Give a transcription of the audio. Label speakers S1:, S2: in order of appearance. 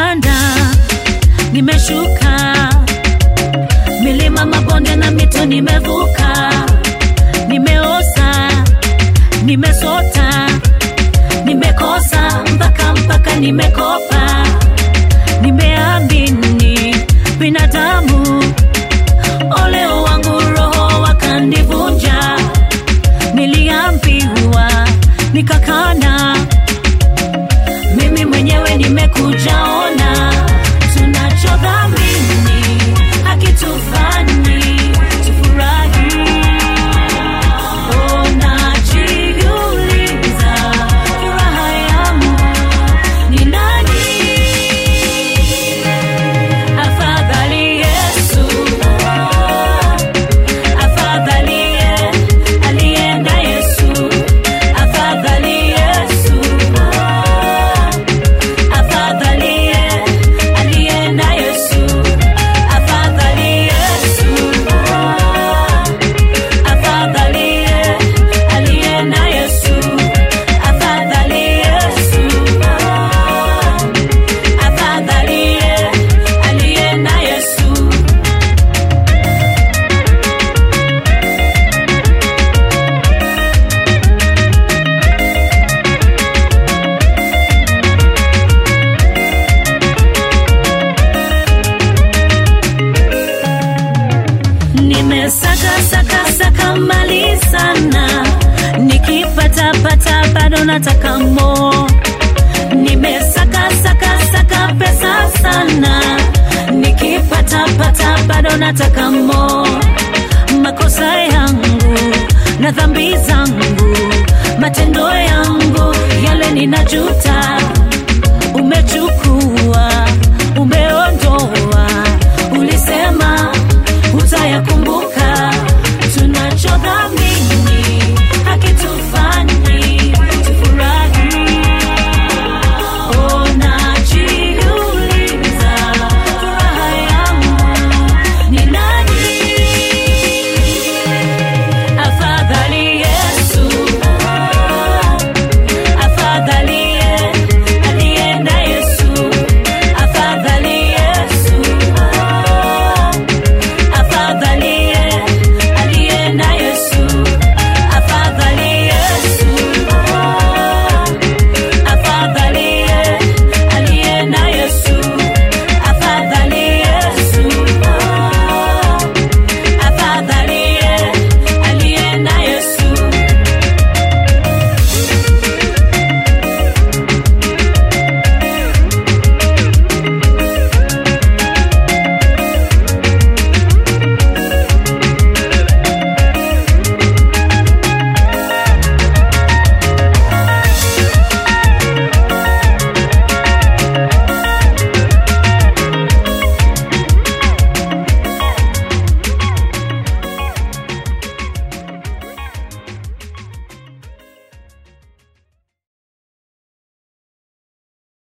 S1: nimepanda nimeshuka. Milima mabonde na mito nimevuka. Nimeosa nimesota. Nimekosa mpaka mpaka nimekopa hujaona Nimesaka saka saka mali sana, nikipata pata bado nataka mo. Nimesaka saka saka pesa sana, nikipata pata bado nataka mo. Makosa yangu na dhambi zangu, matendo yangu yale ninajuta